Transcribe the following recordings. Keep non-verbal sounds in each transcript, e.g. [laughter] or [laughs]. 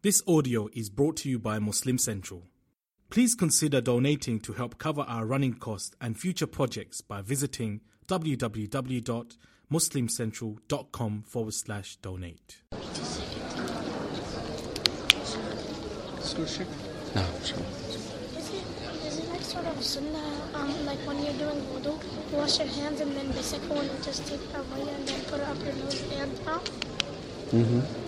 This audio is brought to you by Muslim Central. Please consider donating to help cover our running costs and future projects by visiting www.muslimcentral.com forward slash donate. No. Is it, is it like sort of sunnah, um, like when you're doing wudu, wash your hands and then basically second you just take away and then put it up your nose and mouth? Mm-hmm.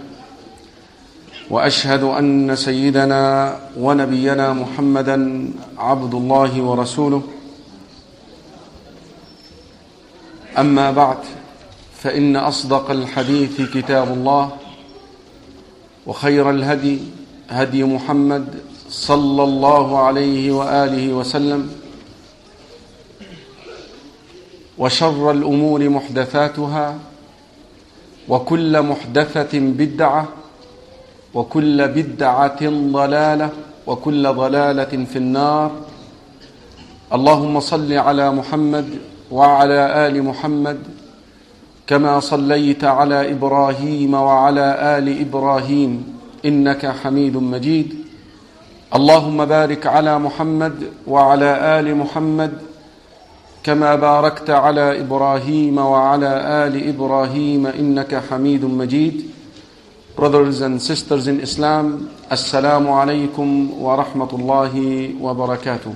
وأشهد أن سيدنا ونبينا محمدا عبد الله ورسوله. أما بعد فإن أصدق الحديث كتاب الله وخير الهدي هدي محمد صلى الله عليه وآله وسلم وشر الأمور محدثاتها وكل محدثة بدعة وكل بدعة ضلالة وكل ضلالة في النار. اللهم صل على محمد وعلى آل محمد كما صليت على إبراهيم وعلى آل إبراهيم إنك حميد مجيد. اللهم بارك على محمد وعلى آل محمد كما باركت على إبراهيم وعلى آل إبراهيم إنك حميد مجيد. Brothers and sisters in Islam, Assalamu alaikum wa rahmatullahi wa barakatuh.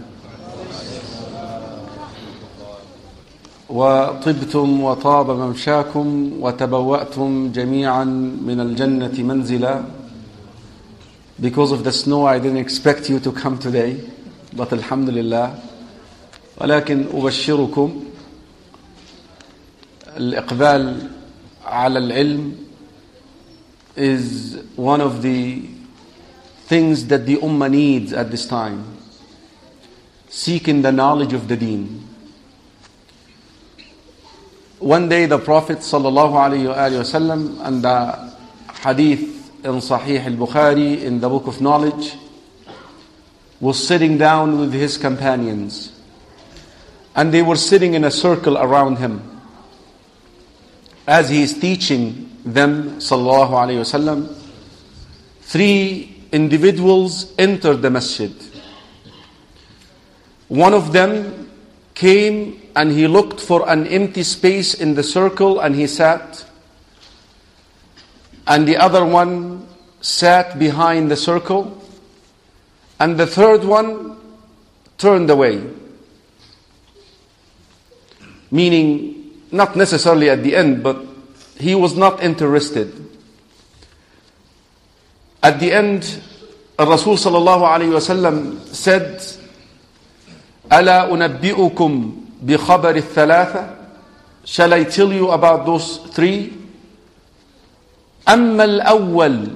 وطبتم وطاب ممشاكم وتبوأتم جميعا من الجنة منزلا Because of the snow I didn't expect you to come today but alhamdulillah ولكن أبشركم الإقبال على العلم is one of the things that the ummah needs at this time. Seeking the knowledge of the deen. One day the Prophet sallallahu and the hadith in Sahih al-Bukhari in the book of knowledge was sitting down with his companions. And they were sitting in a circle around him. As he is teaching them, sallallahu alayhi wasallam, three individuals entered the masjid. One of them came and he looked for an empty space in the circle and he sat. And the other one sat behind the circle. And the third one turned away. Meaning, not necessarily at the end, but he was not interested. At the end, Rasul sallallahu alayhi wasallam said, ألا أنبئكم بخبر الثلاثة Shall I tell you about those three? أما الأول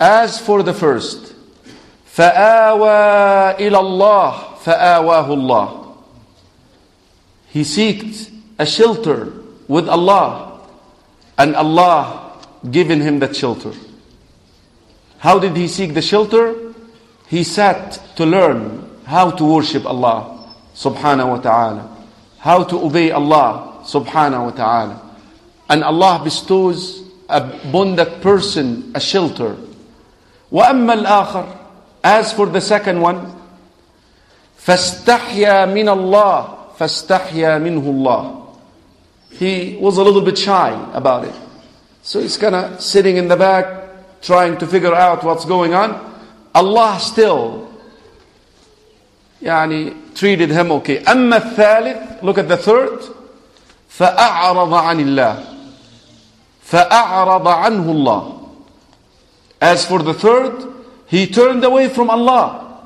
As for the first فآوى إلى الله فآواه الله He seeked a shelter with Allah and Allah given him that shelter. How did he seek the shelter? He sat to learn how to worship Allah subhanahu wa ta'ala, how to obey Allah subhanahu wa ta'ala. And Allah bestows upon that person a shelter. وأما الآخر As for the second one, فاستحيا من الله فاستحيا منه الله he was a little bit shy about it. So he's kind of sitting in the back, trying to figure out what's going on. Allah still يعني treated him okay. أما الثالث, look at the third. فأعرض عن الله. فأعرض عنه الله. As for the third, He turned away from Allah.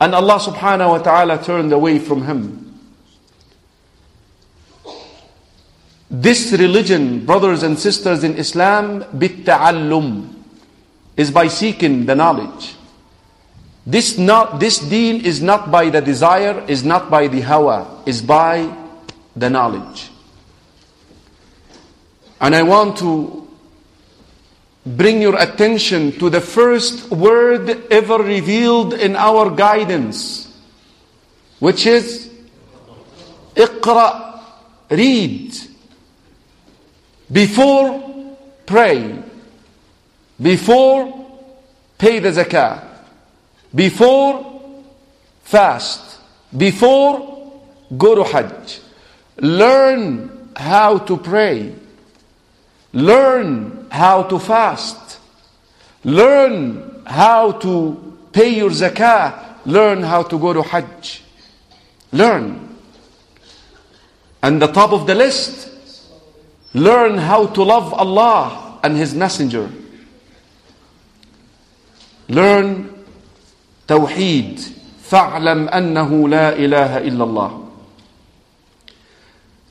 And Allah subhanahu wa ta'ala turned away from him. This religion, brothers and sisters in Islam, bitta'allum, is by seeking the knowledge. This, not, this deen is not by the desire, is not by the hawa, is by the knowledge. And I want to bring your attention to the first word ever revealed in our guidance, which is Iqra, read. Before pray, before pay the zakah, before fast, before go to Hajj. Learn how to pray. Learn how to fast. Learn how to pay your zakah. Learn how to go to Hajj. Learn. And the top of the list, learn how to love Allah and His Messenger. Learn Tawheed. فاعلم أنه لا إله إلا الله.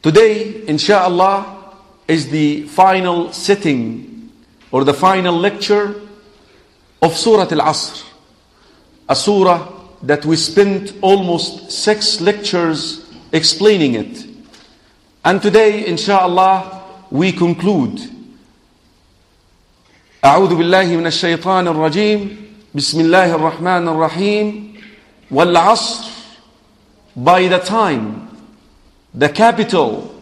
Today, inshallah, is the final sitting or the final lecture of Surah Al-Asr. A surah that we spent almost six lectures explaining it. And today, inshallah, we conclude. أعوذ بالله من الشيطان الرجيم بسم الله الرحمن الرحيم والعصر by the time the capital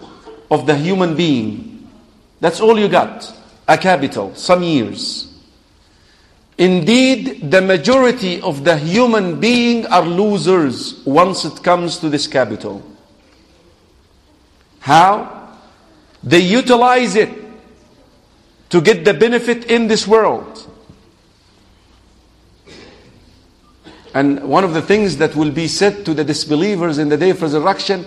of the human being that's all you got a capital some years indeed the majority of the human being are losers once it comes to this capital how they utilize it to get the benefit in this world And one of the things that will be said to the disbelievers in the day of resurrection,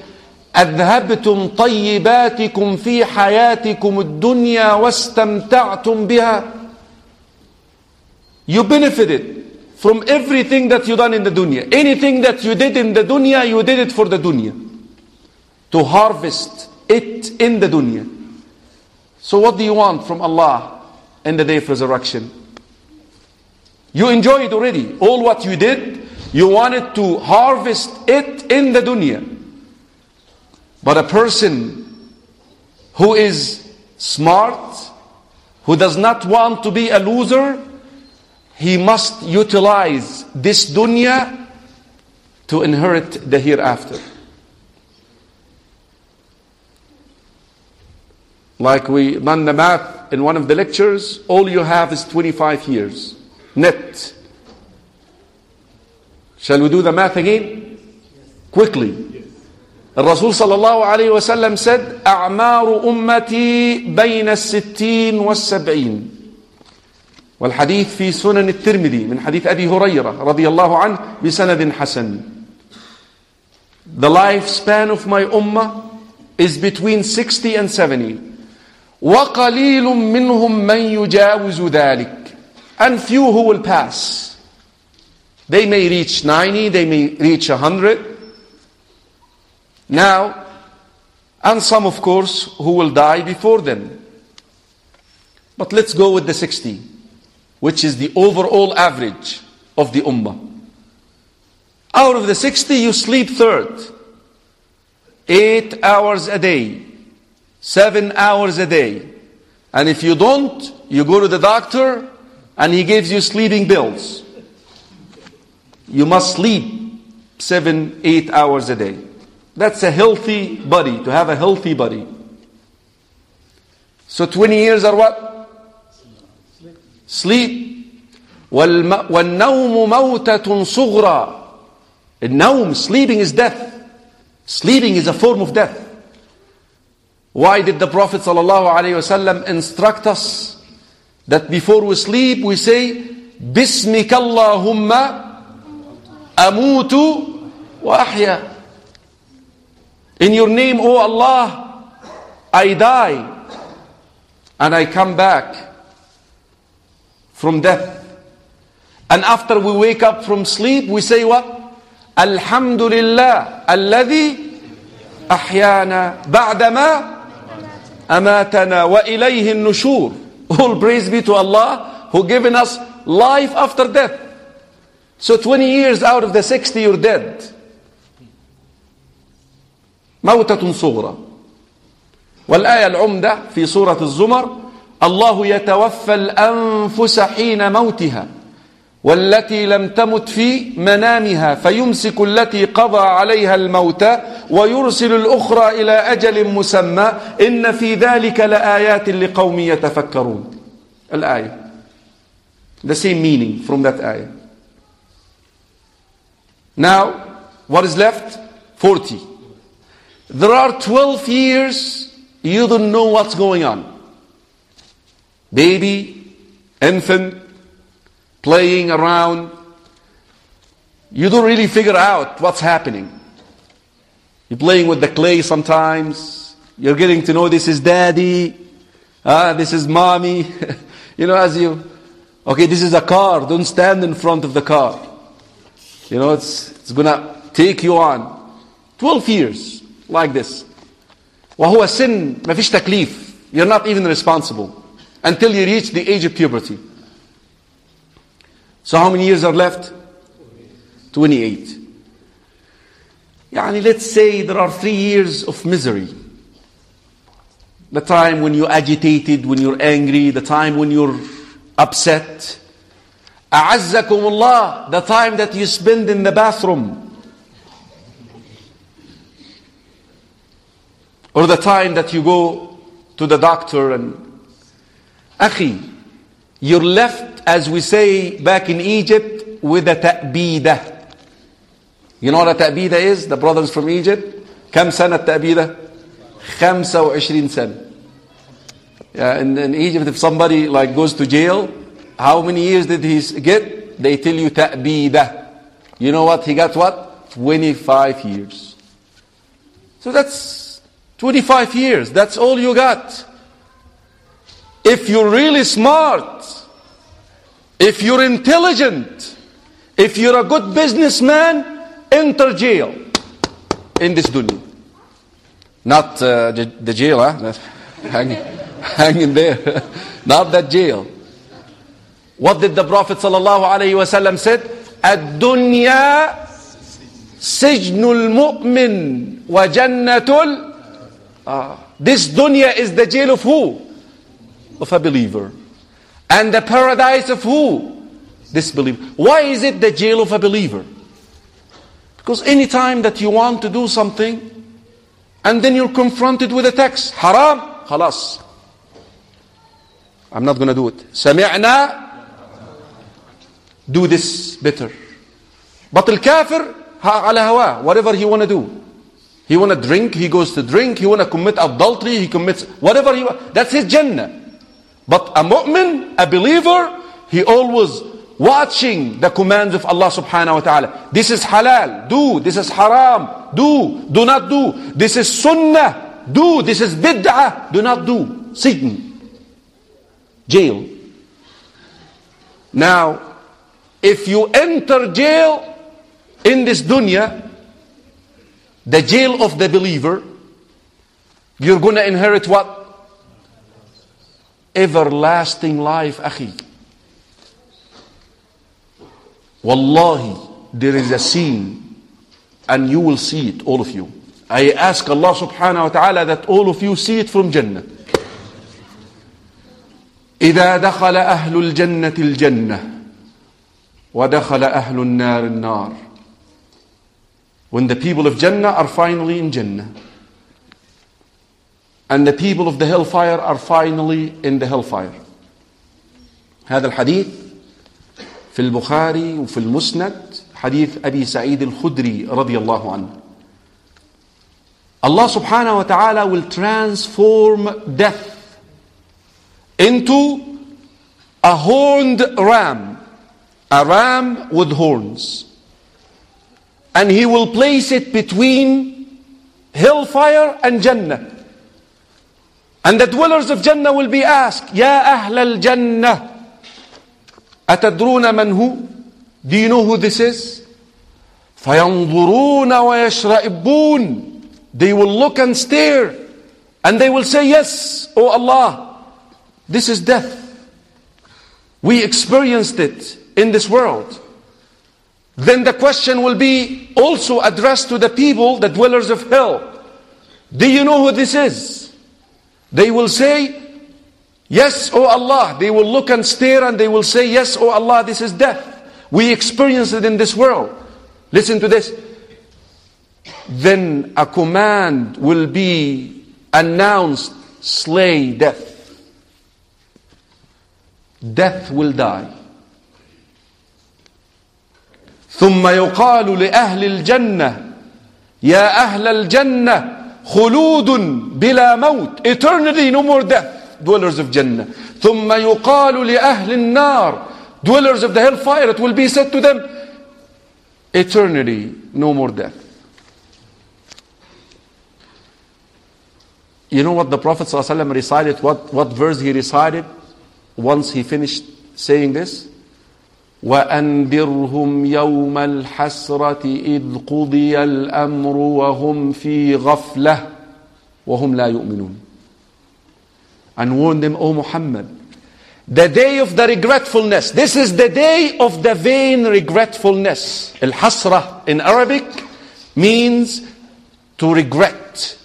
أذهبتم طيباتكم في حياتكم الدنيا واستمتعتم بها You benefited from everything that you done in the dunya. Anything that you did in the dunya, you did it for the dunya. To harvest it in the dunya. So what do you want from Allah in the day of resurrection? You enjoyed already. All what you did, you wanted to harvest it in the dunya. But a person who is smart, who does not want to be a loser, he must utilize this dunya to inherit the hereafter. Like we done the math in one of the lectures, all you have is 25 years net. Shall we do the math again? Quickly. الرسول صلى الله عليه وسلم said أعمار أمتي بين الستين والسبعين والحديث في سنن الترمذي من حديث أبي هريرة رضي الله عنه بسند حسن The lifespan of my ummah is between 60 and 70 وقليل منهم من يجاوز ذلك and few who will pass they may reach 90 they may reach 100 now and some of course who will die before them but let's go with the 60 which is the overall average of the ummah out of the 60 you sleep third 8 hours a day seven hours a day. And if you don't, you go to the doctor and he gives you sleeping pills. You must sleep seven, eight hours a day. That's a healthy body, to have a healthy body. So 20 years are what? Sleep. والم- والنوم موتة صغرى. النوم, sleeping is death. Sleeping is a form of death. Why did the Prophet ﷺ instruct us that before we sleep we say, Allahumma amutu wa ahya. In your name, O Allah, I die and I come back from death. And after we wake up from sleep, we say what? Alhamdulillah, alladhi ahyana ba'dama wa ilayhi nushur. All praise be to Allah who given us life after death. So 20 years out of the 60 you're dead. موتة صغرى والآية العمدة في سورة الزمر الله يتوفى الأنفس حين موتها والتي لم تمت في منامها فيمسك التي قضى عليها الموت ويرسل الأخرى إلى أجل مسمى إن في ذلك لآيات لقوم يتفكرون الآية The same meaning from that ayah. Now, what is left? 40. There are 12 years you don't know what's going on. Baby, infant, playing around. You don't really figure out what's happening. You're playing with the clay sometimes. You're getting to know this is daddy. Ah, this is mommy. [laughs] you know, as you, okay, this is a car. Don't stand in front of the car. You know, it's, it's gonna take you on. 12 years like this. وهو سن ما فيش تكليف. You're not even responsible until you reach the age of puberty. So how many years are left? 28. يعني let's say there are three years of misery. The time when you're agitated, when you're angry, the time when you're upset. أعزكم الله, the time that you spend in the bathroom. Or the time that you go to the doctor and أخي, you're left, as we say back in Egypt, with a تأبيدة. You know what a تأبيدة is? The brothers from Egypt. كم سنة التأبيدة؟ 25 سنة. Yeah, in, in Egypt, if somebody like goes to jail, how many years did he get? They tell you تأبيدة. You know what? He got what? 25 years. So that's 25 years. That's all you got. If you're really smart, if you're intelligent, if you're a good businessman, enter jail in this dunya. Not uh, the, the jail, huh? hang, [laughs] hanging there. [laughs] Not that jail. What did the Prophet sallallahu alaihi wasallam said? الدنيا سجن المؤمن وجنة uh, This dunya is the jail of who? Of a believer. And the paradise of who? This believer. Why is it the jail of a believer? Because anytime that you want to do something, and then you're confronted with a text, haram, خلاص. I'm not going to do it. سمعنا do this better. But الكافر على هواه whatever he want to do. He want to drink, he goes to drink. He want to commit adultery, he commits whatever he want. That's his Jannah. But a mu'min, a believer, he always watching the commands of Allah subhanahu wa ta'ala. This is halal, do. This is haram, do. Do not do. This is sunnah, do. This is bid'ah, do not do. Sijn, jail. Now, if you enter jail in this dunya, the jail of the believer, you're going to inherit what? Everlasting life, akhi. Wallahi, there is a scene, and you will see it, all of you. I ask Allah subhanahu wa ta'ala that all of you see it from Jannah. إذا دخل أهل الجنة الجنة ودخل أهل النار النار When the people of Jannah are finally in Jannah and the people of the hellfire are finally in the hellfire هذا الحديث في البخاري وفي المسند حديث أبي سعيد الخدري رضي الله عنه Allah subhanahu wa ta'ala will transform death into a horned ram, a ram with horns. And he will place it between hellfire and Jannah. And the dwellers of Jannah will be asked, Ya Ahl al Jannah, أتدرون من هو? Do you know who this is? فَيَنْظُرُونَ وَيَشْرَئِبُونَ They will look and stare and they will say, Yes, O Allah, this is death. We experienced it in this world. Then the question will be also addressed to the people, the dwellers of hell. Do you know who this is? They will say, Yes, O Allah. They will look and stare and they will say, Yes, O Allah, this is death. We experience it in this world. Listen to this. Then a command will be announced slay death. Death will die. ثم يقال لأهل الجنة يا أهل الجنة خلود بلا موت eternity no more death dwellers of Jannah ثم يقال لأهل النار dwellers of the hellfire it will be said to them eternity no more death you know what the Prophet ﷺ recited what, what verse he recited once he finished saying this وأنذرهم يوم الحسرة إذ قضي الأمر وهم في غفلة وهم لا يؤمنون and warn them, O Muhammad, the day of the regretfulness. This is the day of the vain regretfulness. Al Hasra in Arabic means to regret.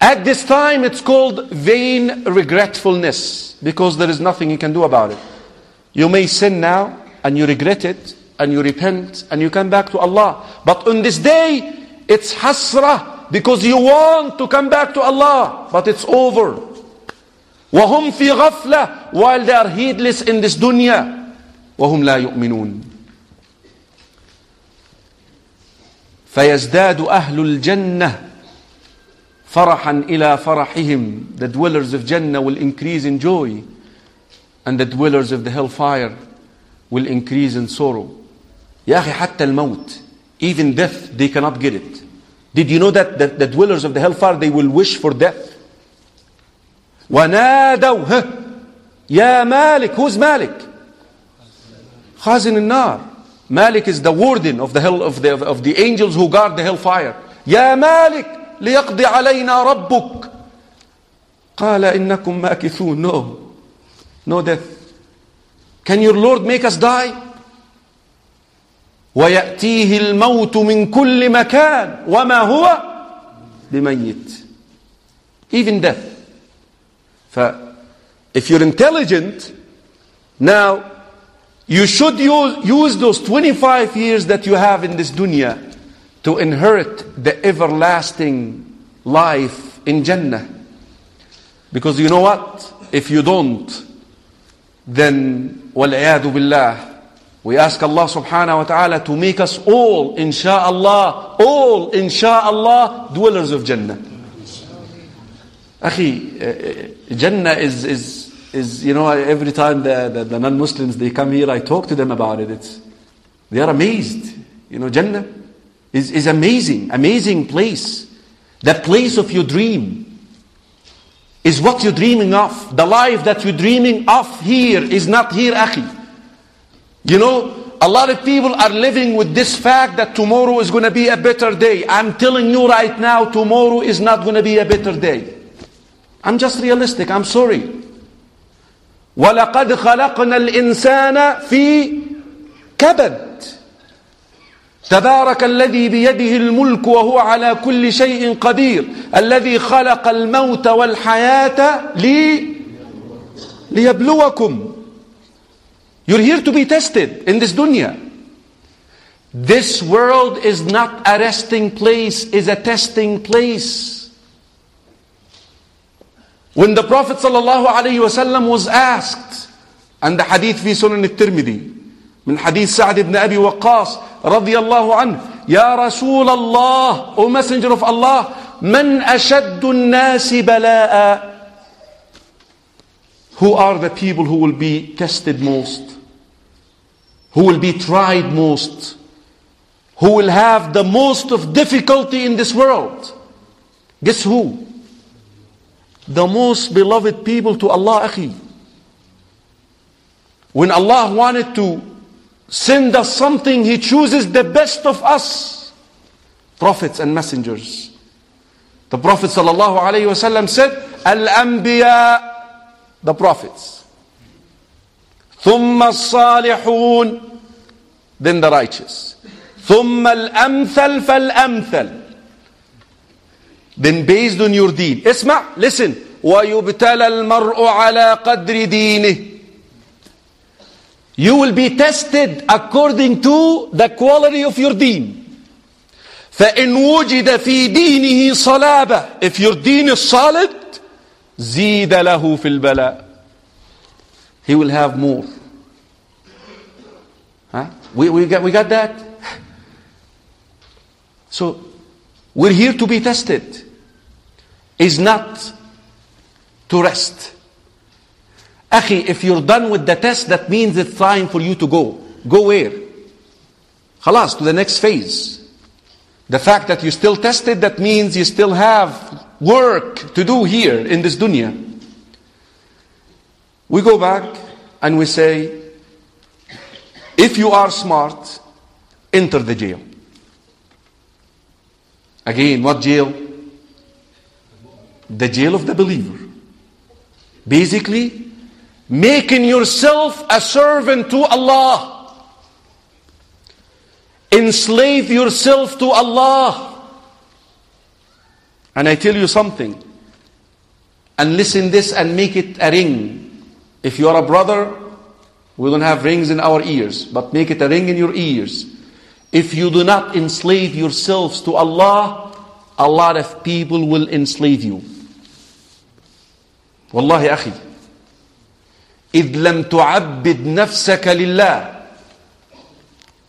At this time, it's called vain regretfulness because there is nothing you can do about it. You may sin now and you regret it and you repent and you come back to Allah. But on this day, it's hasra because you want to come back to Allah, but it's over. وهم في غفلة while they are heedless in this dunya وهم لا يؤمنون فيزداد أهل الجنة فرحا إلى فرحهم the dwellers of Jannah will increase in joy and the dwellers of the hellfire will increase in sorrow. يا أخي حتى الموت even death they cannot get it. Did you know that the, the dwellers of the hellfire they will wish for death? ونادوا يا مالك who's مالك؟ خازن النار Malik is the warden of the hell of the of the angels who guard the hellfire. يا مالك ليقضي علينا ربك. قال إنكم ماكثون. No. No death. Can your Lord make us die? ويأتيه الموت من كل مكان وما هو بميت. Even death. ف if you're intelligent, now you should use, use those 25 years that you have in this dunya to inherit the everlasting life in Jannah. Because you know what? If you don't, then والعياذ بالله we ask Allah subhanahu wa ta'ala to make us all insha'Allah all insha'Allah dwellers of Jannah Akhi, eh, Jannah is, is, is, you know, every time the, the, the non-Muslims, they come here, I talk to them about it. It's, they are amazed. You know, Jannah is, is amazing, amazing place. That place of your dream is what you're dreaming of. The life that you're dreaming of here is not here, Akhi. You know, a lot of people are living with this fact that tomorrow is going to be a better day. I'm telling you right now, tomorrow is not going to be a better day. I'm just realistic, I'm sorry. وَلَقَدْ خَلَقْنَا الْإِنسَانَ فِي كَبَدٍ تبارك الذي بيده الملك وهو على كل شيء قدير الذي خلق الموت والحياة لي ليبلوكم You're here to be tested in this dunya. This world is not a resting place, is a testing place. When the Prophet ﷺ was asked, and the hadith في سنن الترمذي من حديث سعد بن أبي وقاص رضي الله عنه يا رسول الله O messenger of Allah من أشد الناس بلاء Who are the people who will be tested most? Who will be tried most? Who will have the most of difficulty in this world? Guess who? The most beloved people to Allah, akhi. When Allah wanted to send us something, He chooses the best of us. Prophets and messengers. The Prophet sallallahu alaihi wasallam said, Al-Anbiya, the prophets. ثم الصالحون, then the righteous. ثم الأمثل فالأمثل. Then based on your deed. اسمع, listen. ويبتلى المرء على قدر دينه. You will be tested according to the quality of your deen. فإن وجد في دينه صلابة If your deen is solid زيد له في البلاء He will have more huh? we, we, got, we got that So we're here to be tested is not to rest Akhi, if you're done with the test, that means it's time for you to go. Go where? Khalas, to the next phase. The fact that you still tested, that means you still have work to do here in this dunya. We go back and we say, if you are smart, enter the jail. Again, what jail? The jail of the believer. Basically, making yourself a servant to Allah. Enslave yourself to Allah. And I tell you something. And listen this and make it a ring. If you are a brother, we don't have rings in our ears, but make it a ring in your ears. If you do not enslave yourselves to Allah, a lot of people will enslave you. Wallahi akhi. إذ لم تعبد نفسك لله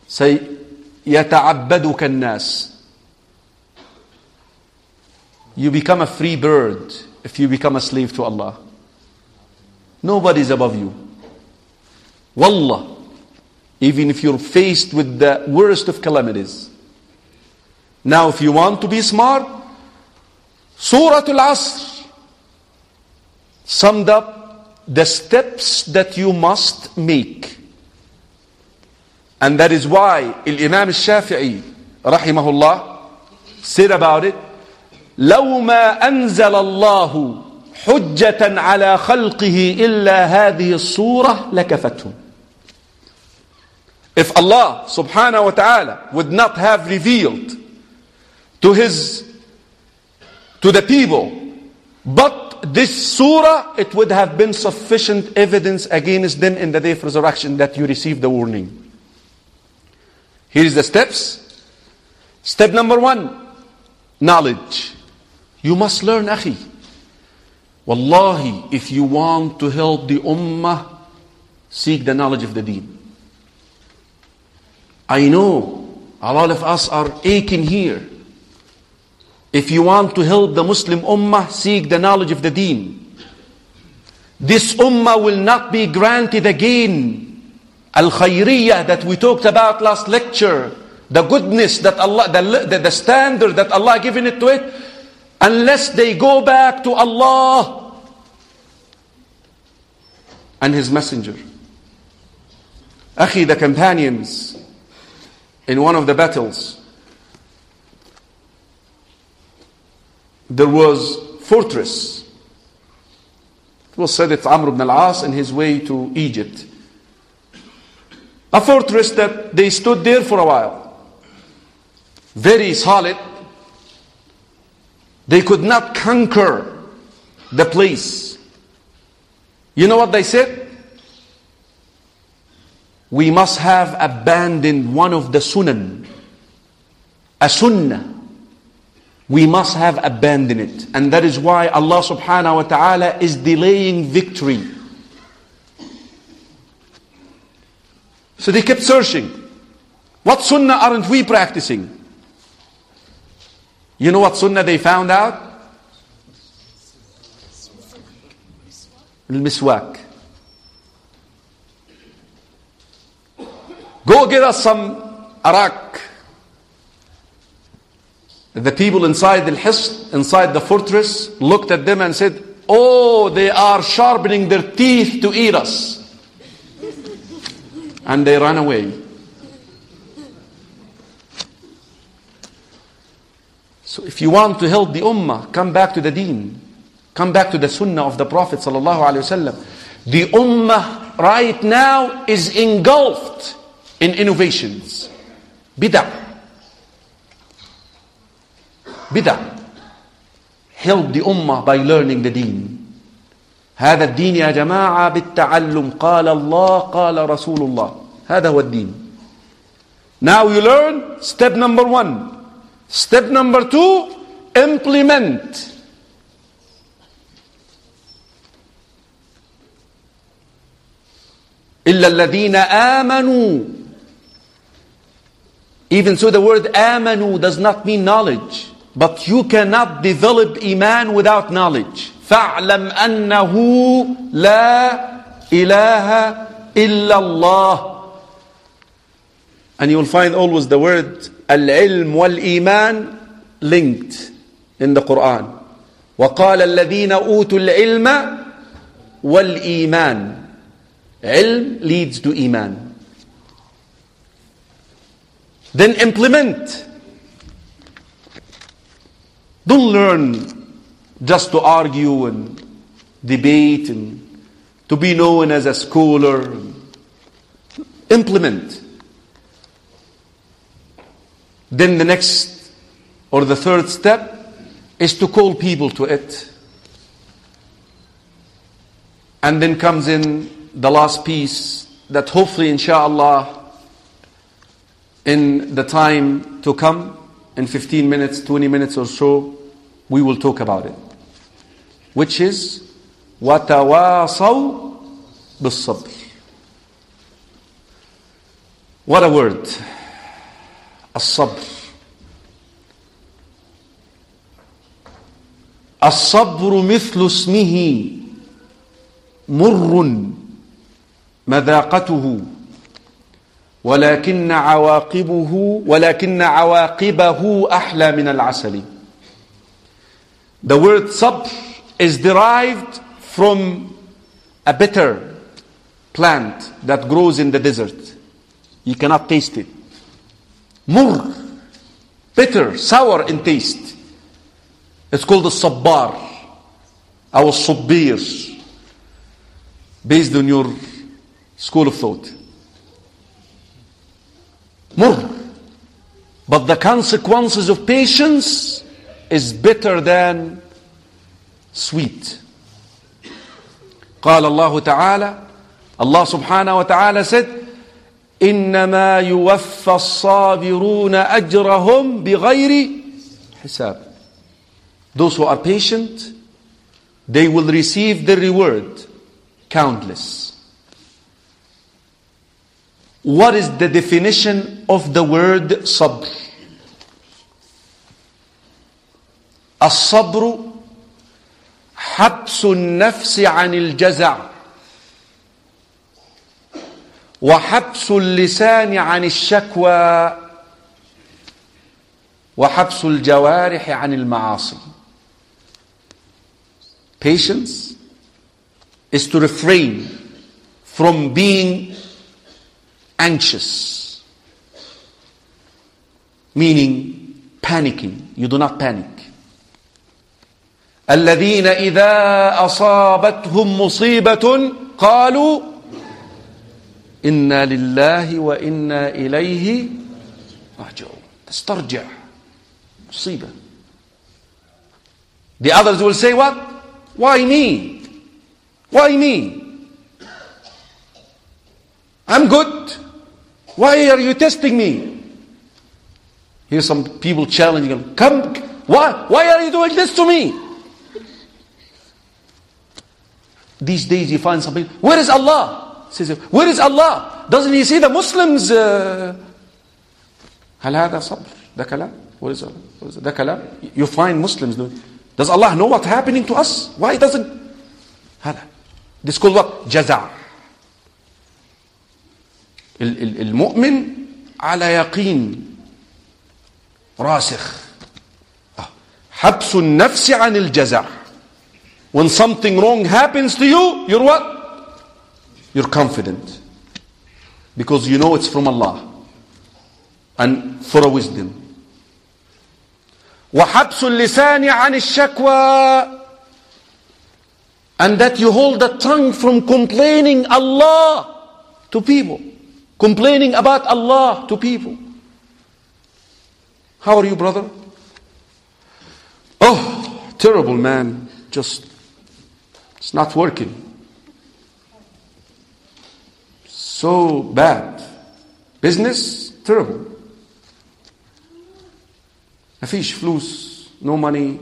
سيتعبدك الناس You become a free bird if you become a slave to Allah. Nobody is above you. Wallah, even if you're faced with the worst of calamities. Now, if you want to be smart, Surah Al-Asr summed up the steps that you must make. And that is why Imam al-Shafi'i rahimahullah said about it, لو ما أنزل الله حجة على خلقه إلا هذه الصورة لكفتهم. If Allah subhanahu wa ta'ala would not have revealed to his to the people but this surah it would have been sufficient evidence against them in the day of resurrection that you receive the warning. Here is the steps. Step number 1 knowledge. You must learn akhi. Wallahi if you want to help the ummah seek the knowledge of the deen. I know a lot of us are aching here. If you want to help the Muslim Ummah, seek the knowledge of the deen. This Ummah will not be granted again Al Khayriyah that we talked about last lecture, the goodness that Allah, the, the, the standard that Allah given it to it, unless they go back to Allah and His Messenger. Akhi, the companions, in one of the battles, there was fortress. It was said it's Amr ibn al-As in his way to Egypt. A fortress that they stood there for a while. Very solid. They could not conquer the place. You know what they said? we must have abandoned one of the sunan. A sunnah. We must have abandoned it. And that is why Allah subhanahu wa ta'ala is delaying victory. So they kept searching. What sunnah aren't we practicing? You know what sunnah they found out? Al-miswak. Go get us some arak. The people inside the hisn, inside the fortress, looked at them and said, Oh, they are sharpening their teeth to eat us. And they ran away. So if you want to help the ummah, come back to the deen. Come back to the sunnah of the Prophet sallallahu The ummah right now is engulfed in innovations. Bid'ah. Bid'ah. Help the ummah by learning the deen. هذا الدين يا جماعة بالتعلم قال الله قال رسول الله هذا هو الدين Now you learn step number one Step number two, implement. إلا الذين آمنوا Even so the word آمنوا does not mean knowledge. But you cannot develop iman without knowledge. فاعلم أنه لا إله إلا الله And you will find always the word العلم والإيمان linked in the Quran وقال الذين أوتوا العلم والإيمان علم leads to iman then implement don't learn just to argue and debate and to be known as a scholar implement then the next or the third step is to call people to it. And then comes in the last piece that hopefully, inshallah, in the time to come, in 15 minutes, 20 minutes or so, we will talk about it. Which is, وَتَوَاصَوْا بِالصَّبْرِ What a word. الصبر الصبر مثل اسمه مر مذاقته ولكن عواقبه ولكن عواقبه أحلى من العسل The word sabr is derived from a bitter plant that grows in the desert. You cannot taste it. Mur, bitter, sour in taste. It's called the sabbar, our based on your school of thought. Mur. But the consequences of patience is better than sweet. قال الله تعالى Allah subhanahu wa ta'ala said إنما يوفى الصابرون أجرهم بغير حساب Those who are patient, they will receive the reward, countless. What is the definition of the word sabr? الصبر حبس النفس عن الجزع وحبس اللسان عن الشكوى وحبس الجوارح عن المعاصي Patience is to refrain from being anxious, meaning panicking. You do not panic. الذين إذا أصابتهم مصيبة قالوا إنا لله وإنا إليه راجعون تسترجع مصيبة The others will say what? Why me? Why me? I'm good. Why are you testing me? Here's some people challenging him. Come, why, why are you doing this to me? These days you find some people, where is Allah? Says, where is Allah? Doesn't he see the Muslims? Uh, هل هذا صبر؟ ده كلام؟ What is that? ده كلام? You find Muslims doing Does Allah know what's happening to us? Why doesn't? هذا. This called what? جزع. المؤمن على يقين راسخ حبس النفس عن الجزع when something wrong happens to you you're what you're confident because you know it's from Allah and for a wisdom وحبس اللسان عن الشكوى and that you hold the tongue from complaining Allah to people complaining about Allah to people how are you brother oh terrible man just it's not working so bad business terrible مفيش فلوس no money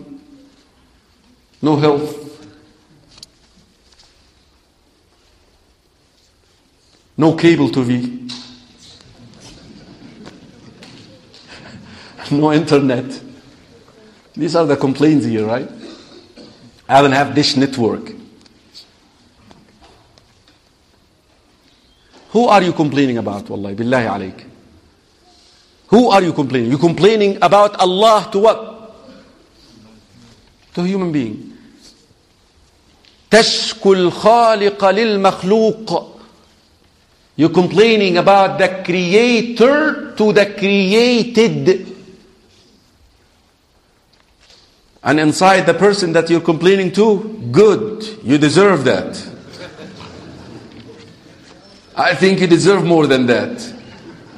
no health no cable TV [laughs] no internet these are the complaints here right I don't have dish network who are you complaining about wallahi billahi alayk who are you complaining? You complaining about Allah to what? To a human being. تشكو الخالق للمخلوق. You're complaining about the creator to the created. And inside the person that you're complaining to, good, you deserve that. I think you deserve more than that.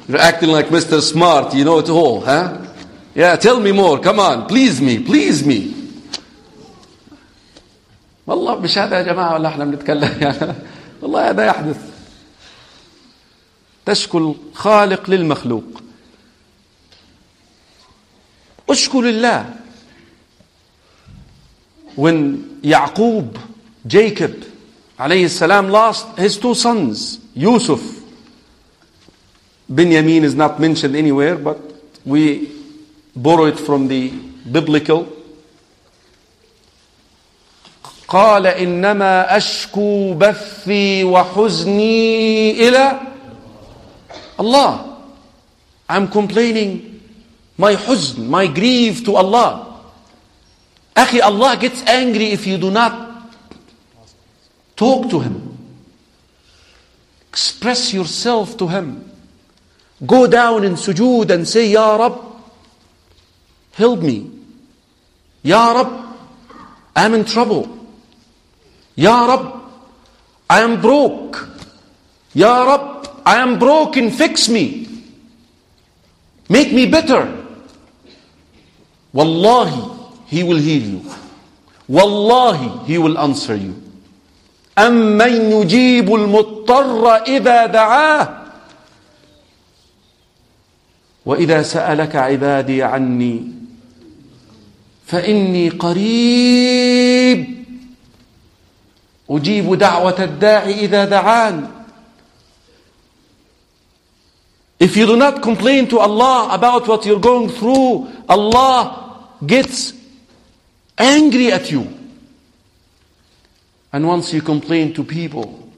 You're acting like Mr. Smart, you know it all, huh? Yeah, tell me more, come on, please me, please me. والله مش هذا يا جماعة ولا احنا بنتكلم يعني والله هذا يحدث تشكو الخالق للمخلوق اشكو لله when Yaqub Jacob عليه السلام lost his two sons Yusuf Binyamin is not mentioned anywhere, but we borrow it from the biblical. قال إنما أشكو بثي وحزني إلى Allah. I'm complaining my huzn, my grief to Allah. Akhi, Allah gets angry if you do not talk to Him. Express yourself to Him. Go down in sujood and say, Ya Rab, help me. Ya Rab, I'm in trouble. Ya Rab, I am broke. Ya Rab, I am broken, fix me. Make me better. Wallahi, He will heal you. Wallahi, He will answer you. أمن يجيب المضطر إذا دعاه واذا سالك عبادي عني فاني قريب أجيب دعوه الداع اذا دعان If you do not complain to Allah about what you're going through, Allah gets angry at you. And once you complain to people,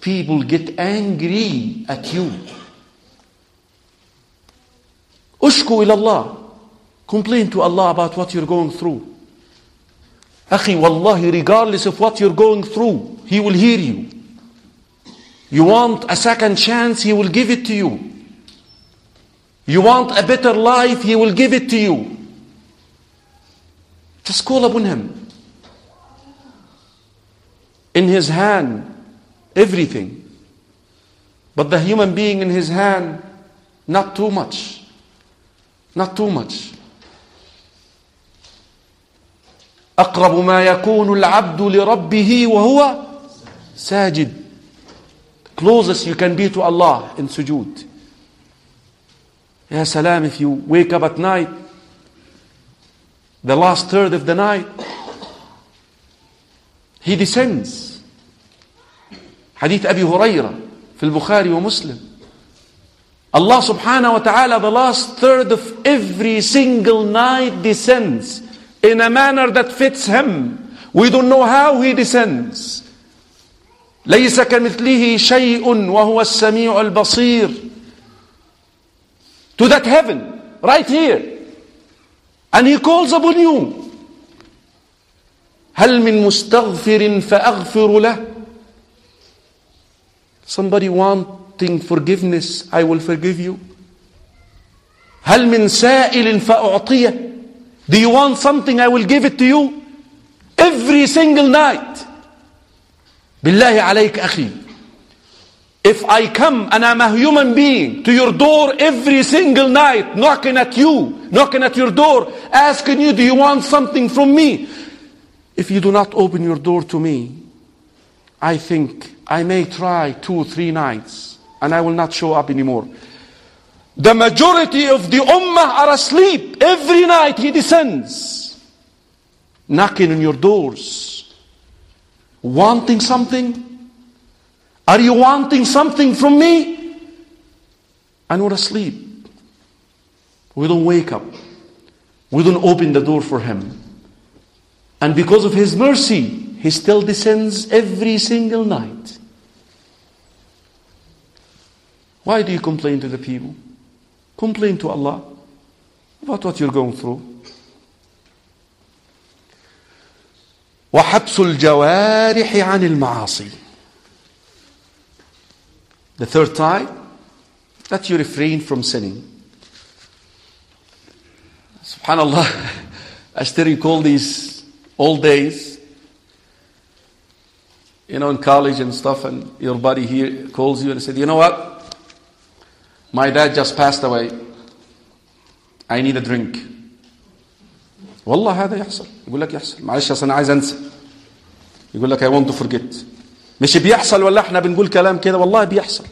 people get angry at you. Ushku ilallah. Complain to Allah about what you're going through. Akhi, wallahi, regardless of what you're going through, He will hear you. You want a second chance, He will give it to you. You want a better life, He will give it to you. Just call upon Him. In His hand, everything. But the human being in His hand, not too much. Not too much. أقرب ما يكون العبد لربه وهو ساجد. Closest you can be to Allah in sujood. Ya salam, if you wake up at night, the last third of the night, he descends. حديث أبي هريرة في البخاري ومسلم Allah subhanahu wa ta'ala, the last third of every single night descends in a manner that fits Him. We don't know how He descends. ليس كمثله شيء وهو السميع البصير. To that heaven, right here. And He calls upon you. هل من مستغفر فأغفر له? Somebody want wanting forgiveness, I will forgive you. هل من سائل فأعطيه? Do you want something? I will give it to you. Every single night. بالله عليك أخي. if I come and I'm a human being to your door every single night, knocking at you, knocking at your door, asking you, do you want something from me? If you do not open your door to me, I think I may try two, three nights and I will not show up anymore. The majority of the ummah are asleep. Every night he descends, knocking on your doors, wanting something. Are you wanting something from me? And we're asleep. We don't wake up. We don't open the door for him. And because of his mercy, he still descends every single night. Why do you complain to the people? Complain to Allah about what you're going through. وحبس الجوارح عن المعاصي The third type, that you refrain from sinning. Subhanallah, [laughs] I still recall these old days, you know, in college and stuff, and your buddy here calls you and said, you know what? My dad just passed away. I need a drink. والله هذا يحصل يقول لك يحصل معلش اصل انا عايز انسى يقول لك I want to forget مش بيحصل ولا احنا بنقول كلام كده والله بيحصل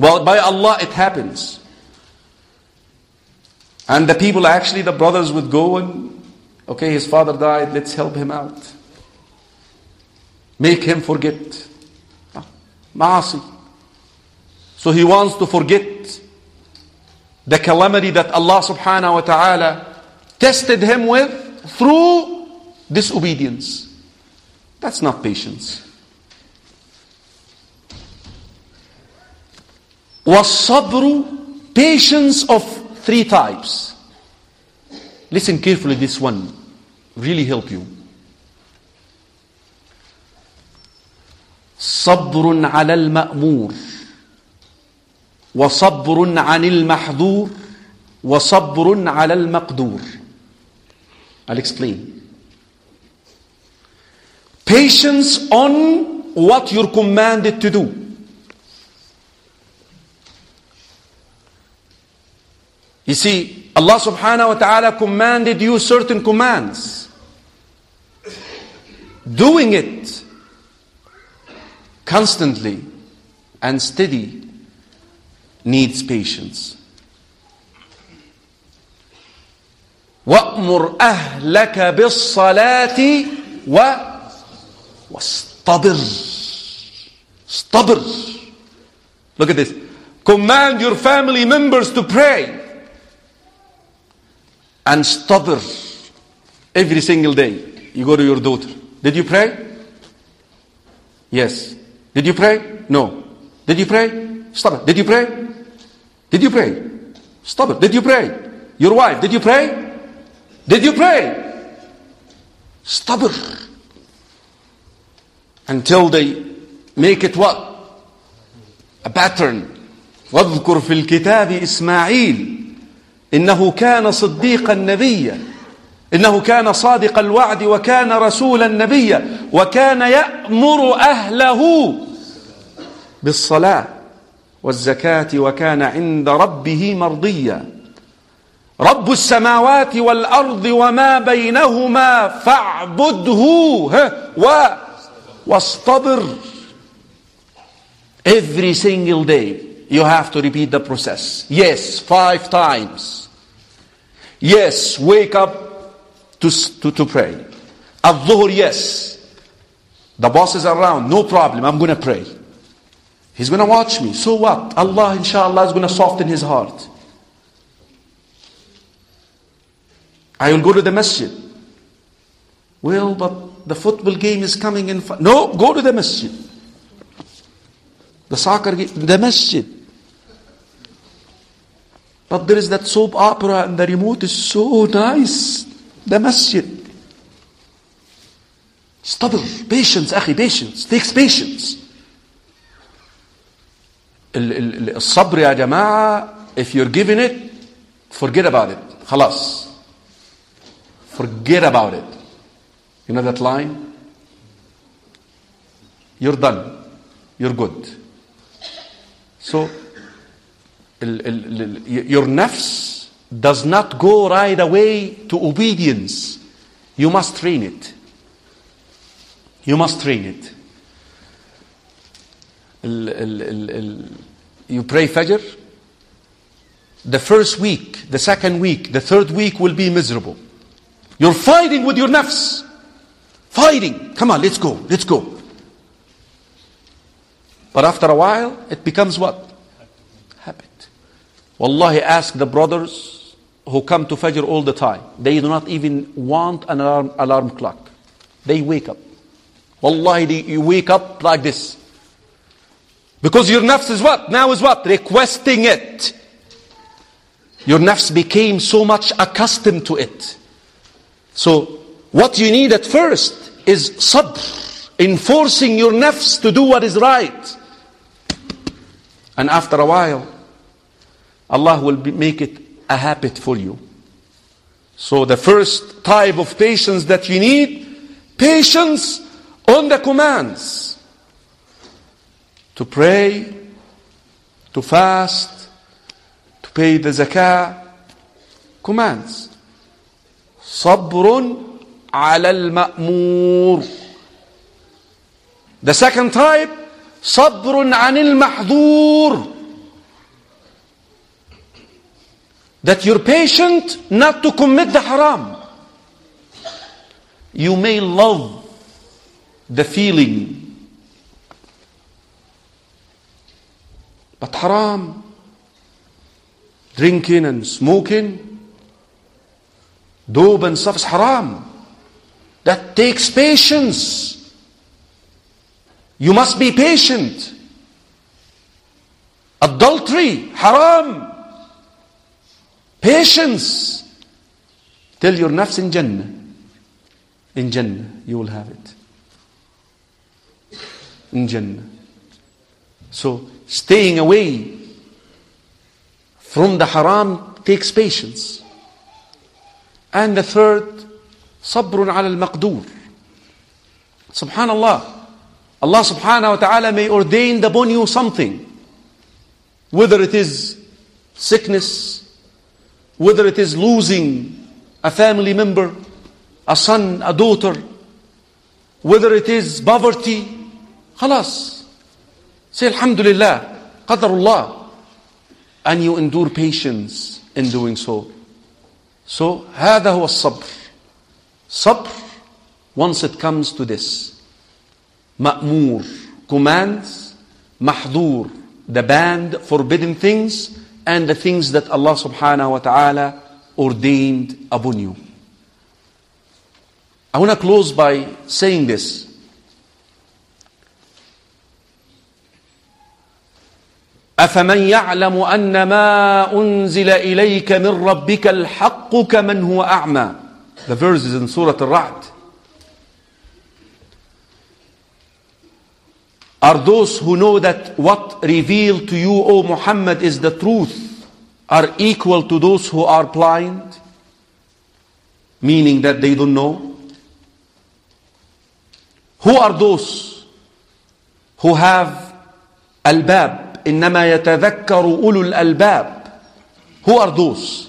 well, by Allah it happens and the people actually the brothers would go and okay his father died let's help him out make him forget معاصي so he wants to forget the calamity that Allah subhanahu wa ta'ala tested him with through disobedience that's not patience والصبر patience of three types listen carefully this one really help you صبر على المأمور وصبر عن المحظور وصبر على المقدور I'll explain patience on what you're commanded to do You see, Allah subhanahu wa ta'ala commanded you certain commands. Doing it constantly and steady needs patience. وأمر أهلك بالصلاة و واصطبر اصطبر Look at this. Command your family members to pray and stubber every single day. You go to your daughter. Did you pray? Yes. Did you pray? No. Did you pray? Stop it. Did you pray? Did you pray? Stop it. Did you pray? Your wife, did you pray? Did you pray? Stubber. Until they make it what? A pattern. واذكر في الكتاب إسماعيل إنه كان صديقا نبيا. إنه كان صادق الوعد وكان رسولا نبيا. وكان يأمر أهله بالصلاة والزكاة وكان عند ربه مرضيا. رب السماوات والأرض وما بينهما فاعبده و واصطبر. Every single day. You have to repeat the process. Yes, five times. Yes, wake up to, to, to pray. At dhuhr, yes. The boss is around, no problem, I'm going to pray. He's going to watch me. So what? Allah, inshallah, is going to soften his heart. I will go to the masjid. Well, but the football game is coming in. No, go to the masjid. The soccer game, the masjid. But there is that soap opera and the remote is so nice. The masjid. Stubble, patience, أخي, patience. Takes patience. الصبر يا جماعة if you're giving it forget about it خلاص Forget about it. You know that line? You're done. You're good. So, ال- ال- ال- your nafs does not go right away to obedience. You must train it. You must train it. You pray Fajr. The first week, the second week, the third week will be miserable. You're fighting with your nafs. Fighting. Come on, let's go, let's go. But after a while, it becomes what? Wallahi, ask the brothers who come to Fajr all the time. They do not even want an alarm, alarm clock. They wake up. Wallahi, they, you wake up like this. Because your nafs is what? Now is what? Requesting it. Your nafs became so much accustomed to it. So, what you need at first is sabr, enforcing your nafs to do what is right. And after a while, Allah will be, make it a habit for you. So, the first type of patience that you need, patience on the commands. To pray, to fast, to pay the zakah, commands. صبر على المأمور The second type صبر عن المحظور That you're patient not to commit the haram. You may love the feeling but haram drinking and smoking dope and stuff is haram. That takes patience. You must be patient. Adultery, haram. Patience. Tell your nafs in Jannah. In Jannah, you will have it. In Jannah. So, staying away from the haram takes patience. And the third, صبر على المقدور. Subhanallah. Allah subhanahu wa ta'ala may ordain upon you something. Whether it is sickness, whether it is losing a family member, a son, a daughter, whether it is poverty, خلاص. Say Alhamdulillah, Qadarullah. And you endure patience in doing so. So هذا هو الصبر. صبر once it comes to this. مأمور commands, محظور the banned forbidden things and the things that Allah subhanahu wa ta'ala ordained upon you. I want to close by saying this. أفمن يعلم أن ما أنزل إليك من ربك الحق كمن هو أعمى The verse is in Surah Al-Ra'd Are those who know that what revealed to you, O Muhammad, is the truth, are equal to those who are blind? Meaning that they don't know? Who are those who have albab? إنما يتذكر أولو الألباب Who are those?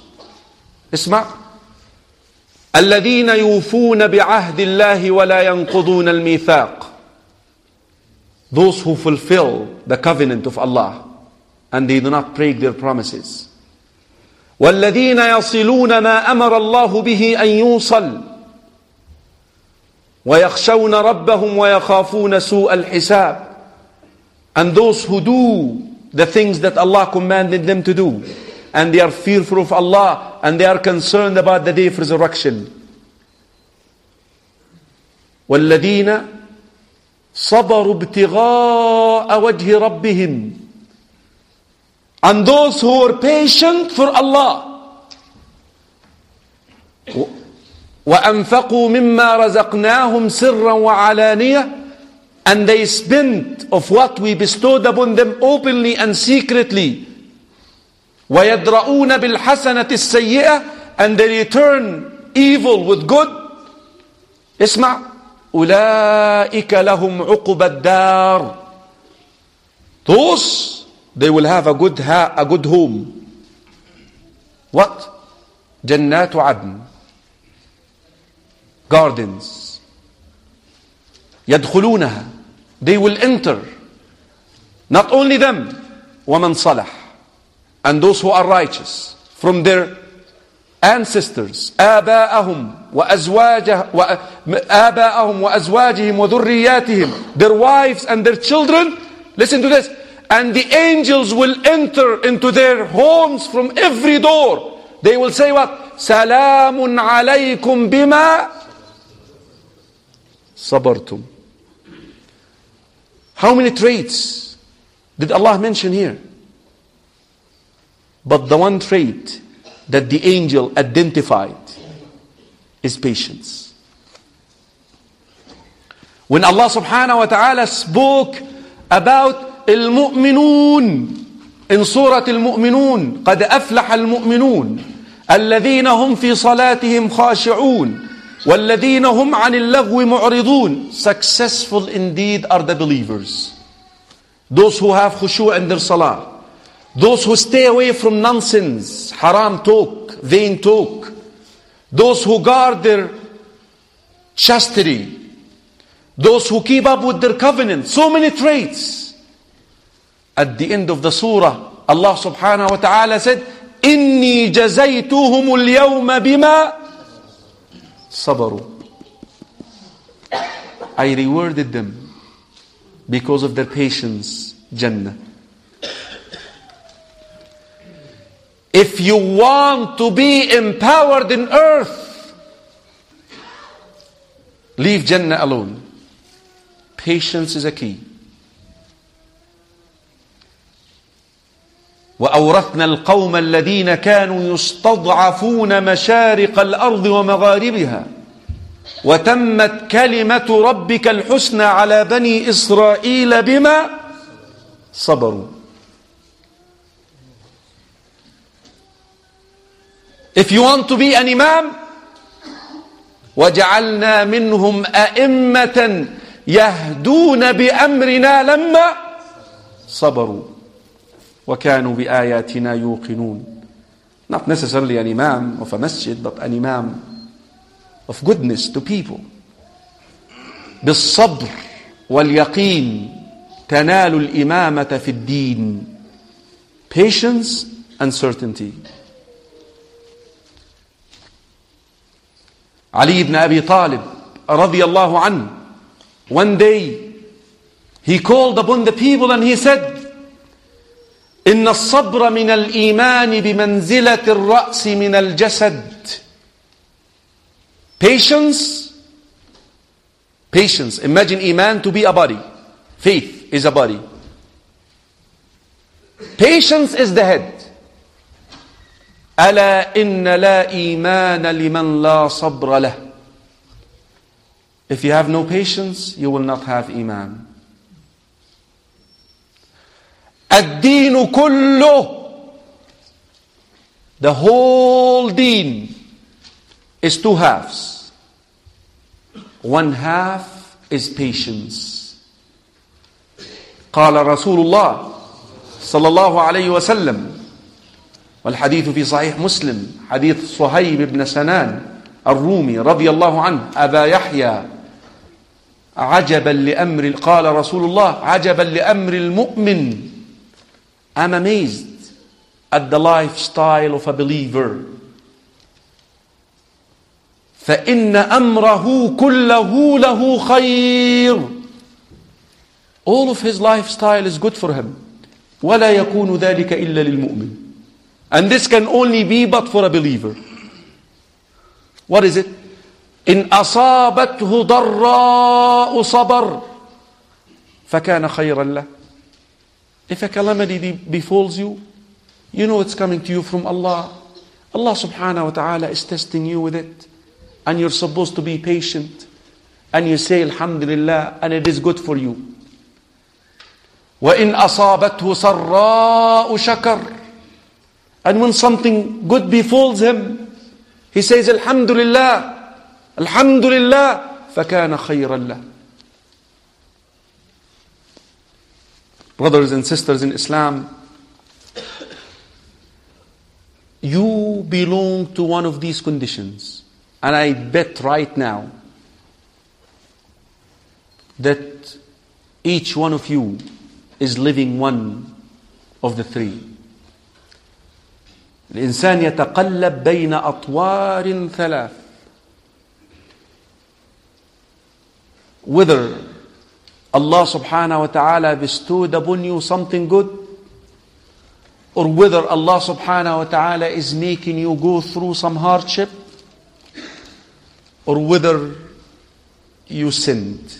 اسمع الذين يوفون بعهد الله ولا ينقضون الميثاق Those who fulfill the covenant of Allah and they do not break their promises. والذين يصلون ما أمر الله به أن يوصل ويخشون ربهم ويخافون سوء الحساب And those who do the things that Allah commanded them to do and they are fearful of Allah and they are concerned about the day of resurrection. والذين صبروا ابتغاء وجه ربهم and those who are patient for Allah وأنفقوا مما رزقناهم سرا وعلانية and they spent of what we bestowed upon them openly and secretly ويدرؤون بالحسنة السيئة and they return evil with good اسمع أولئك لهم عقب الدار those they will have a good ha- a good home what جنات عدن gardens يدخلونها they will enter not only them ومن صلح and those who are righteous from their ancestors آباءهم وأزواجه آباءهم وأزواجهم وذرياتهم their wives and their children listen to this and the angels will enter into their homes from every door they will say what سلام عليكم بما صبرتم how many traits did Allah mention here but the one trait that the angel identified is patience. When Allah subhanahu wa ta'ala spoke about المؤمنون in Surah المؤمنون قد أفلح المؤمنون الذين هم في صلاتهم خاشعون والذين هم عن اللغو معرضون successful indeed are the believers those who have khushu' in their salah those who stay away from nonsense, haram talk, vain talk. Those who guard their chastity. Those who keep up with their covenant. So many traits. At the end of the surah, Allah subhanahu wa ta'ala said, إني جزيتهم اليوم بما صبروا. I rewarded them because of their patience, Jannah. If you want to be empowered in earth, leave Jannah alone. Patience is a key. وأورثنا القوم الذين كانوا يستضعفون مشارق الأرض ومغاربها وتمت كلمة ربك الحسنى على بني إسرائيل بما صبروا If you want to be an imam, وجعلنا منهم أئمة يهدون بأمرنا لما صبروا وكانوا بآياتنا يوقنون Not necessarily an imam of a masjid, but an imam of goodness to people. بالصبر واليقين تنال الإمامة في الدين. Patience and certainty. Ali ibn Abi Talib radiallahu anhu, one day he called upon the people and he said, إن الصبر من الإيمان بمنزلة الرأس من الجسد. Patience, patience. Imagine Iman to be a body. Faith is a body. Patience is the head. ألا إن لا إيمان لمن لا صبر له If you have no patience, you will not have Iman. الدين كله The whole deen is two halves. One half is patience. قال رسول الله صلى الله عليه وسلم والحديث في صحيح مسلم حديث صهيب بن سنان الرومي رضي الله عنه أبا يحيى عجبا لأمر قال رسول الله عجبا لأمر المؤمن I'm amazed at the lifestyle of a believer فإن أمره كله له خير All of his lifestyle is good for him ولا يكون ذلك إلا للمؤمن And this can only be but for a believer. What is it? إن أصابته ضراء صبر فكان خيرا له. If a calamity befalls you, you know it's coming to you from Allah. Allah subhanahu wa ta'ala is testing you with it. And you're supposed to be patient. And you say Alhamdulillah and it is good for you. وإن أصابته سراء شكر And when something good befalls him, he says, Alhamdulillah, Alhamdulillah, فَكَانَ خَيْرًا لَهُ Brothers and sisters in Islam, you belong to one of these conditions. And I bet right now that each one of you is living one of the three. الإنسان يتقلب بين أطوار ثلاث Whether Allah subhanahu wa ta'ala bestowed upon you something good or whether Allah subhanahu wa ta'ala is making you go through some hardship or whether you sinned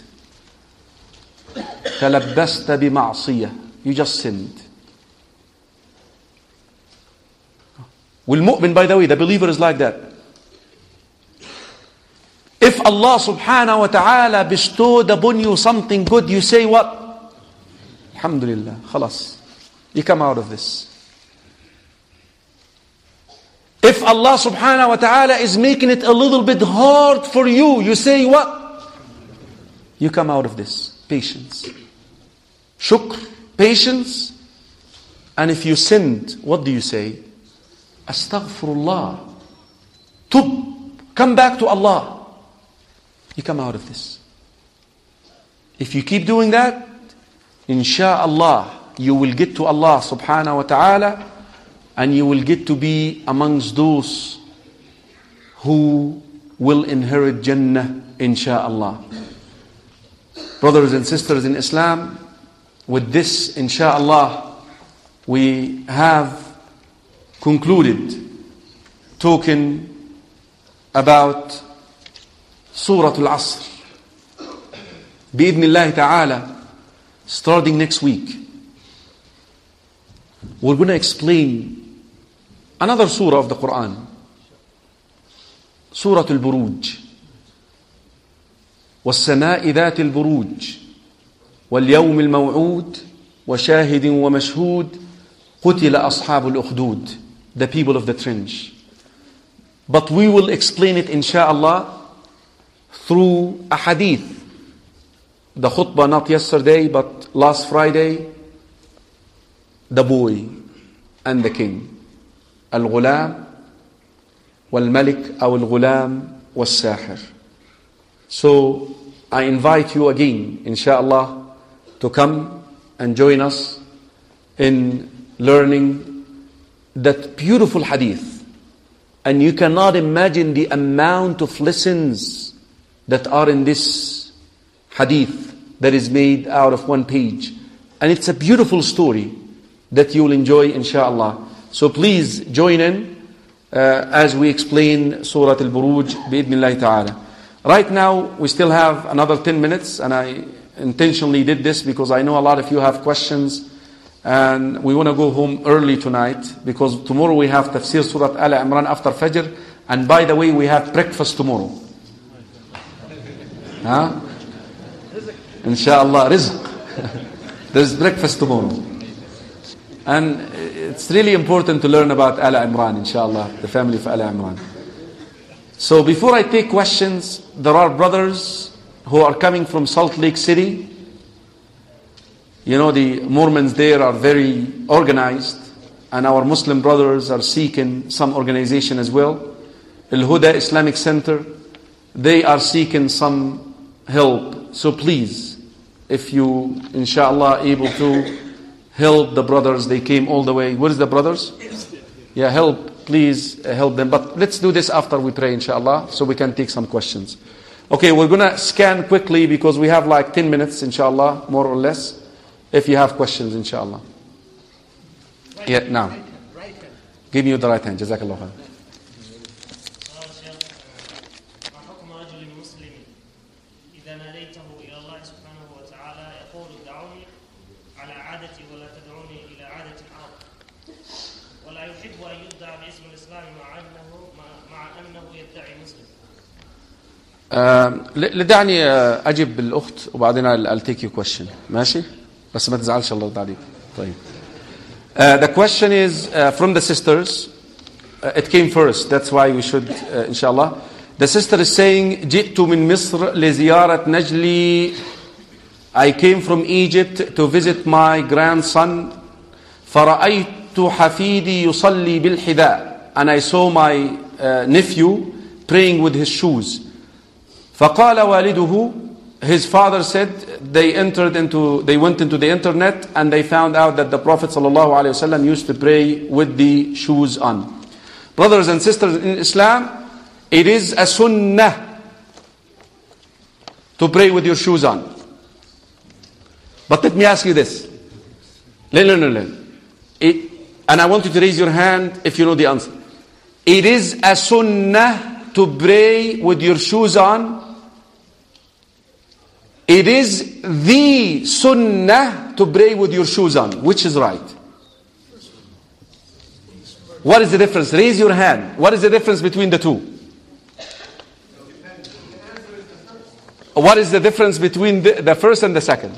تلبست بمعصية you just sinned والمؤمن by the way the believer is like that If Allah subhanahu wa ta'ala bestowed upon you something good, you say what? Alhamdulillah, khalas. You come out of this. If Allah subhanahu wa ta'ala is making it a little bit hard for you, you say what? You come out of this. Patience. Shukr, patience. And if you sinned, what do you say? Astaghfirullah. Tub. Come back to Allah. You come out of this. If you keep doing that, insha'Allah, you will get to Allah subhanahu wa ta'ala and you will get to be amongst those who will inherit Jannah, insha'Allah. Brothers and sisters in Islam, with this, insha'Allah, we have concluded talking about Surah Al-Asr. بإذن الله تعالى, starting next week, we're going to explain another surah of the Quran. Surah Al-Buruj. والسماء ذات البروج واليوم الموعود وشاهد ومشهود قتل أصحاب الأخدود the people of the trench but we will explain it inshallah through a hadith the khutbah not yesterday but last Friday the boy and the king الغلام والملك أو الغلام والساحر So I invite you again, inshallah, to come and join us in learning that beautiful hadith. And you cannot imagine the amount of lessons that are in this hadith that is made out of one page. And it's a beautiful story that you will enjoy, inshallah. So please join in uh, as we explain Surah Al-Buruj, bi'idhnillahi ta'ala. Right now, we still have another 10 minutes, and I intentionally did this because I know a lot of you have questions, and we want to go home early tonight because tomorrow we have Tafsir Surah Al Imran after Fajr, and by the way, we have breakfast tomorrow. Huh? Inshallah, rizq. [laughs] There's breakfast tomorrow. And it's really important to learn about Al Imran, inshallah, the family of Al Imran. So before I take questions, there are brothers who are coming from Salt Lake City. You know, the Mormons there are very organized, and our Muslim brothers are seeking some organization as well. Al Huda Islamic Center, they are seeking some help. So please, if you, inshallah, able to help the brothers, they came all the way. Where's the brothers? Yeah, help, please uh, help them. But let's do this after we pray, inshallah, so we can take some questions. Okay, we're going to scan quickly because we have like 10 minutes, inshallah, more or less. If you have questions, inshallah. Yeah, now. Give me the right hand. Jazakallah آه، لدعني آه، اجب الاخت وبعدين I'll take your question ماشي بس ما تزعلش الله يرضى عليك طيب uh, the question is uh, from the sisters uh, it came first. That's why we should, uh, inshallah. The sister is saying, جئت من مصر لزيارة نجلي. I came from Egypt to visit my grandson. فرأيت حفيدي يصلي بالحذاء. And I saw my uh, nephew praying with his shoes. فقال والده his father said they entered into they went into the internet and they found out that the prophet ﷺ used to pray with the shoes on brothers and sisters in islam it is a sunnah to pray with your shoes on but let me ask you this no no no no it, and i want you to raise your hand if you know the answer it is a sunnah to pray with your shoes on it is the sunnah to pray with your shoes on. Which is right? What is the difference? Raise your hand. What is the difference between the two? What is the difference between the, the first and the second?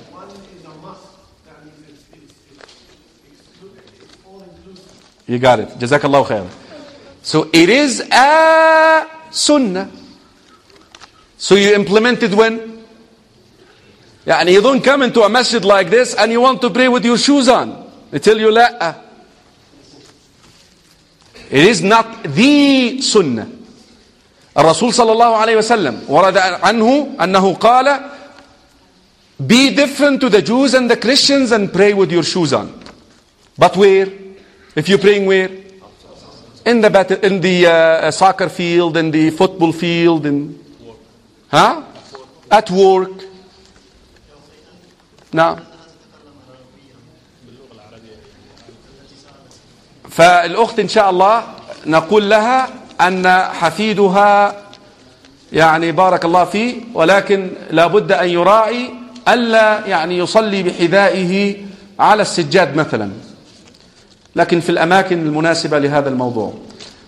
You got it. Jazakallah khair. So it is a sunnah. So you implement it when? يعني you don't come into a masjid like this and you want to pray with your shoes on. They tell you لا. It is not the sunnah. الرسول صلى الله عليه وسلم ورد عنه أنه قال Be different to the Jews and the Christians and pray with your shoes on. But where? If you're praying where? In the battle, in the uh, soccer field, in the football field, in huh? At work. نعم. فالأخت إن شاء الله نقول لها أن حفيدها يعني بارك الله فيه ولكن لابد أن يراعي ألا يعني يصلي بحذائه على السجاد مثلا. لكن في الأماكن المناسبة لهذا الموضوع.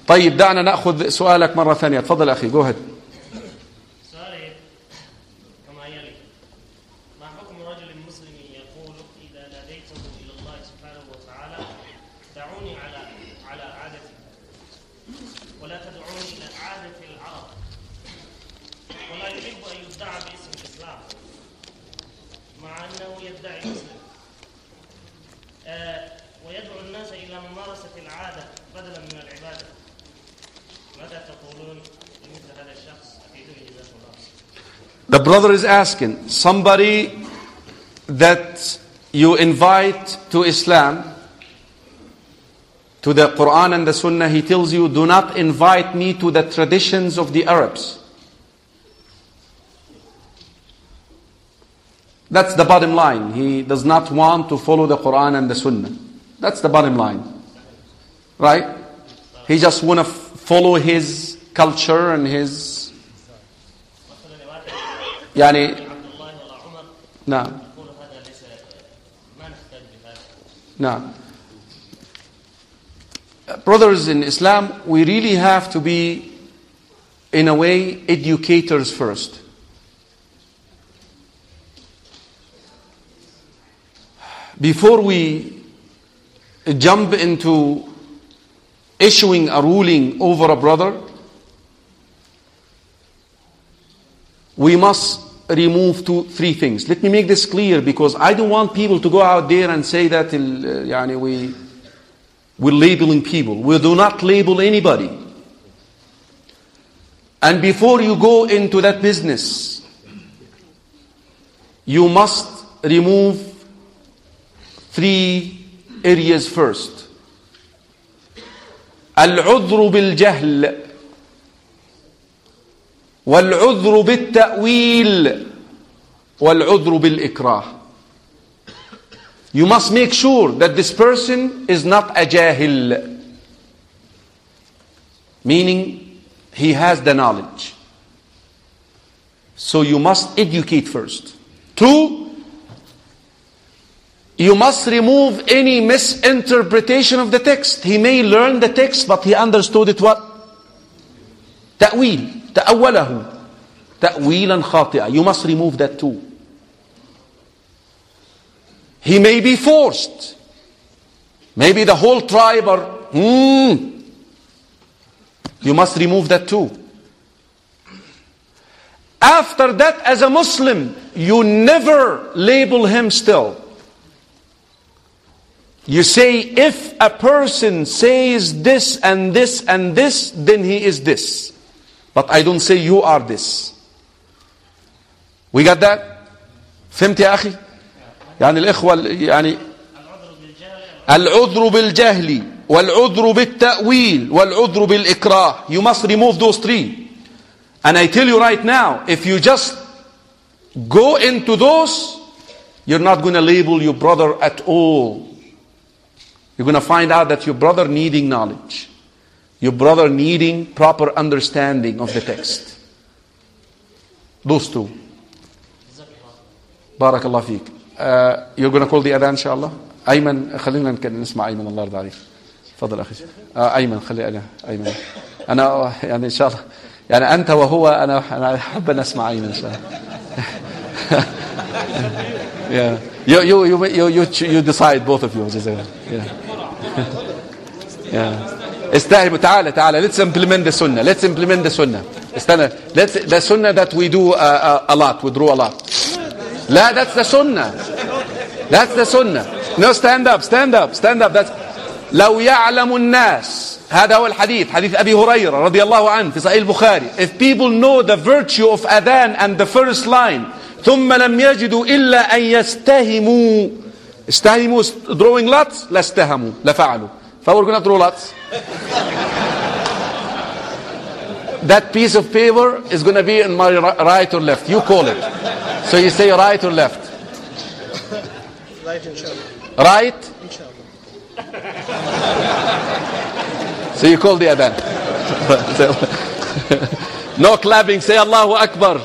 طيب دعنا نأخذ سؤالك مرة ثانية. تفضل أخي go The brother is asking somebody that you invite to Islam, to the Quran and the Sunnah, he tells you, do not invite me to the traditions of the Arabs. That's the bottom line. He does not want to follow the Quran and the Sunnah. That's the bottom line. Right? He just want to follow his culture and his يعني عبد الله ولا عمر نعم يقول هذا ليس ما نحتاج بهذا Now, brothers in Islam, we really have to be, in a way, educators first. Before we jump into issuing a ruling over a brother, we must remove two, three things. Let me make this clear because I don't want people to go out there and say that uh, يعني we, we're labeling people. We do not label anybody. And before you go into that business, you must remove three areas first. العذر بالجهل والعذر بالتأويل والعذر بالإكراه You must make sure that this person is not a jahil meaning he has the knowledge so you must educate first two you must remove any misinterpretation of the text he may learn the text but he understood it what تأويل تأوله تأويلا خاطئا you must remove that too he may be forced maybe the whole tribe are hmm, You must remove that too. After that, as a Muslim, you never label him still. You say, if a person says this and this and this, then he is this. But I don't say you are this. We got that? فهمت يا أخي؟ يعني الإخوة يعني العذر بالجهل والعذر بالتأويل والعذر بالإكراه You must remove those three. And I tell you right now, if you just go into those, you're not going to label your brother at all. You're going to find out that your brother needing knowledge. Your brother needing proper understanding of the text. Those two. بارك الله فيك. Uh, you're going to call the adhan الله. أيمن خلينا نسمع أيمن الله يرضى عليك. تفضل أخي. آه أيمن خلي أنا أيمن. أنا يعني إن شاء الله يعني أنت وهو أنا أنا أحب أن أسمع أيمن إن شاء الله. yeah. You, you, you, you, you, decide both of you. Yeah. [laughs] yeah. استهموا تعالى تعالى let's implement the sunnah let's implement the sunnah استنى let's the sunnah that we do uh, uh, a lot we draw a lot لا that's the sunnah that's the sunnah no stand up stand up stand up that's لو يعلم الناس هذا هو الحديث حديث أبي هريرة رضي الله عنه في صحيح البخاري if people know the virtue of adhan and the first line ثم لم يجدوا إلا أن يستهموا استهموا drawing lots لاستهموا لفعلوا فwe're going to lots that piece of paper is going to be in my right or left you call it so you say right or left Right, right. So you call the adhan. [laughs] no clapping. Say Allahu Akbar.